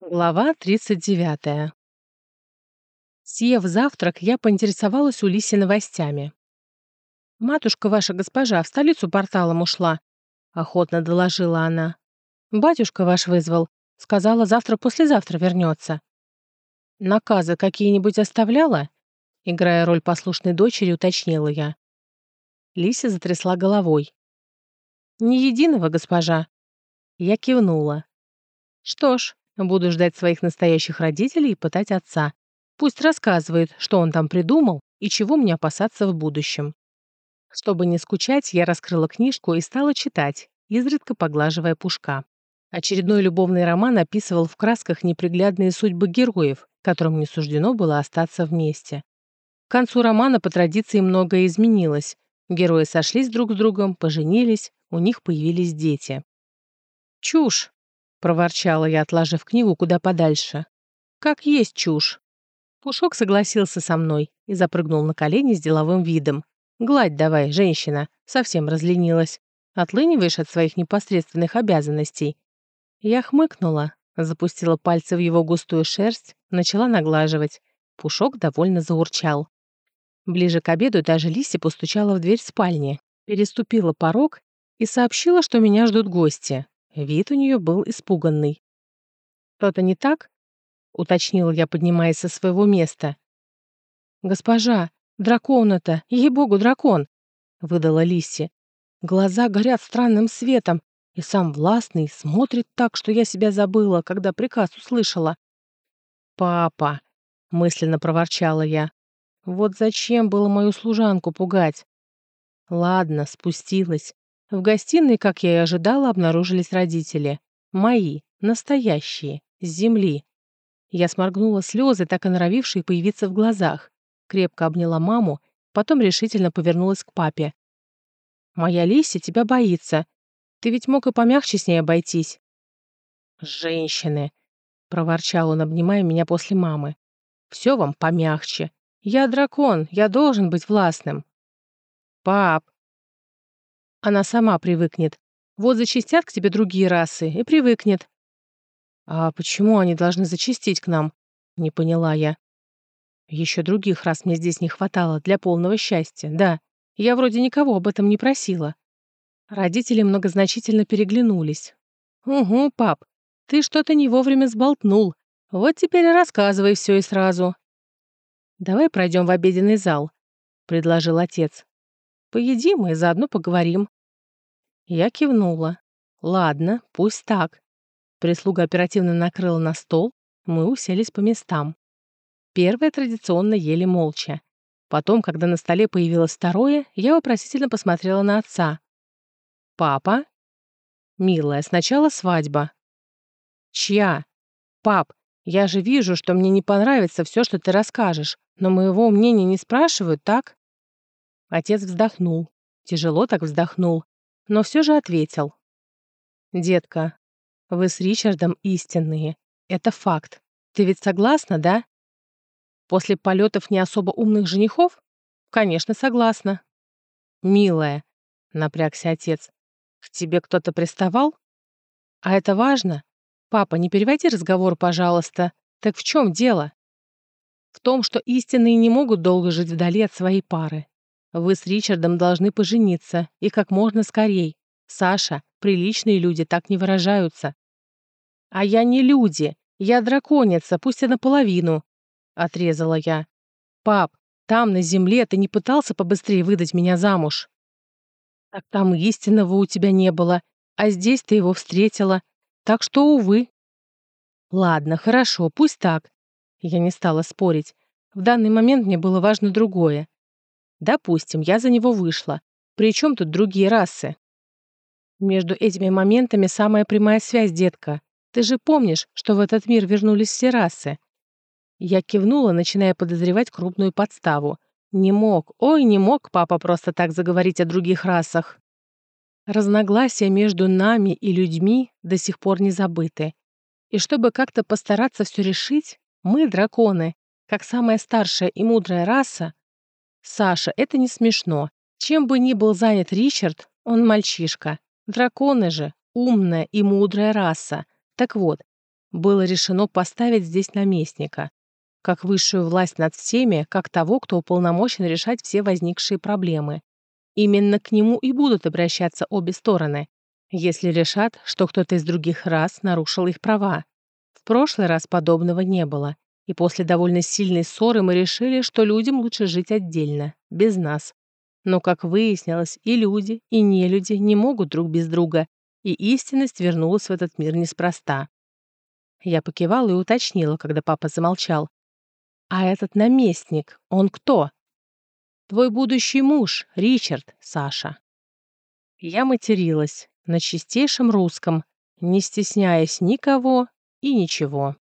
Глава 39. Съев завтрак, я поинтересовалась у Лиси новостями. «Матушка ваша госпожа в столицу порталом ушла», — охотно доложила она. «Батюшка ваш вызвал. Сказала, завтра-послезавтра вернется». «Наказы какие-нибудь оставляла?» Играя роль послушной дочери, уточнила я. Лися затрясла головой. «Ни единого, госпожа». Я кивнула. «Что ж, Буду ждать своих настоящих родителей и пытать отца. Пусть рассказывает, что он там придумал и чего мне опасаться в будущем. Чтобы не скучать, я раскрыла книжку и стала читать, изредка поглаживая пушка. Очередной любовный роман описывал в красках неприглядные судьбы героев, которым не суждено было остаться вместе. К концу романа по традиции многое изменилось. Герои сошлись друг с другом, поженились, у них появились дети. Чушь, — проворчала я, отложив книгу куда подальше. «Как есть чушь». Пушок согласился со мной и запрыгнул на колени с деловым видом. «Гладь давай, женщина, совсем разленилась. Отлыниваешь от своих непосредственных обязанностей». Я хмыкнула, запустила пальцы в его густую шерсть, начала наглаживать. Пушок довольно заурчал. Ближе к обеду даже Лиси постучала в дверь спальни, переступила порог и сообщила, что меня ждут гости. Вид у нее был испуганный. «Что-то не так?» — уточнил я, поднимаясь со своего места. «Госпожа, дракона-то, ей-богу, дракон!» — выдала Лисси. «Глаза горят странным светом, и сам властный смотрит так, что я себя забыла, когда приказ услышала». «Папа!» — мысленно проворчала я. «Вот зачем было мою служанку пугать?» Ладно, спустилась. В гостиной, как я и ожидала, обнаружились родители. Мои, настоящие, с земли. Я сморгнула слезы, так и норовившие появиться в глазах. Крепко обняла маму, потом решительно повернулась к папе. «Моя Лися тебя боится. Ты ведь мог и помягче с ней обойтись». «Женщины!» — проворчал он, обнимая меня после мамы. «Все вам помягче. Я дракон, я должен быть властным». «Пап, она сама привыкнет. Вот зачистят к тебе другие расы и привыкнет. А почему они должны зачистить к нам? Не поняла я. Еще других рас мне здесь не хватало для полного счастья, да. Я вроде никого об этом не просила. Родители многозначительно переглянулись. «Угу, пап, ты что-то не вовремя сболтнул. Вот теперь рассказывай все и сразу». «Давай пройдем в обеденный зал», — предложил отец. Поедим и заодно поговорим». Я кивнула. «Ладно, пусть так». Прислуга оперативно накрыла на стол, мы уселись по местам. Первое традиционно ели молча. Потом, когда на столе появилось второе, я вопросительно посмотрела на отца. «Папа?» «Милая, сначала свадьба». «Чья?» «Пап, я же вижу, что мне не понравится все, что ты расскажешь, но моего мнения не спрашивают, так?» Отец вздохнул. Тяжело так вздохнул, но все же ответил. «Детка, вы с Ричардом истинные. Это факт. Ты ведь согласна, да?» «После полетов не особо умных женихов?» «Конечно, согласна». «Милая», — напрягся отец, — «к тебе кто-то приставал?» «А это важно? Папа, не переводи разговор, пожалуйста. Так в чем дело?» «В том, что истинные не могут долго жить вдали от своей пары. Вы с Ричардом должны пожениться, и как можно скорей. Саша, приличные люди так не выражаются. А я не люди, я драконица, пусть и наполовину, отрезала я. Пап, там, на земле, ты не пытался побыстрее выдать меня замуж? Так там истинного у тебя не было, а здесь ты его встретила. Так что, увы. Ладно, хорошо, пусть так. Я не стала спорить. В данный момент мне было важно другое. Допустим, я за него вышла. Причем тут другие расы? Между этими моментами самая прямая связь, детка. Ты же помнишь, что в этот мир вернулись все расы? Я кивнула, начиная подозревать крупную подставу. Не мог, ой, не мог папа просто так заговорить о других расах. Разногласия между нами и людьми до сих пор не забыты. И чтобы как-то постараться все решить, мы, драконы, как самая старшая и мудрая раса, «Саша, это не смешно. Чем бы ни был занят Ричард, он мальчишка. Драконы же — умная и мудрая раса. Так вот, было решено поставить здесь наместника, как высшую власть над всеми, как того, кто уполномочен решать все возникшие проблемы. Именно к нему и будут обращаться обе стороны, если решат, что кто-то из других рас нарушил их права. В прошлый раз подобного не было, и после довольно сильной ссоры мы решили, что людям лучше жить отдельно, без нас. Но, как выяснилось, и люди, и нелюди не могут друг без друга, и истинность вернулась в этот мир неспроста. Я покивала и уточнила, когда папа замолчал. «А этот наместник, он кто?» «Твой будущий муж, Ричард, Саша». Я материлась на чистейшем русском, не стесняясь никого и ничего.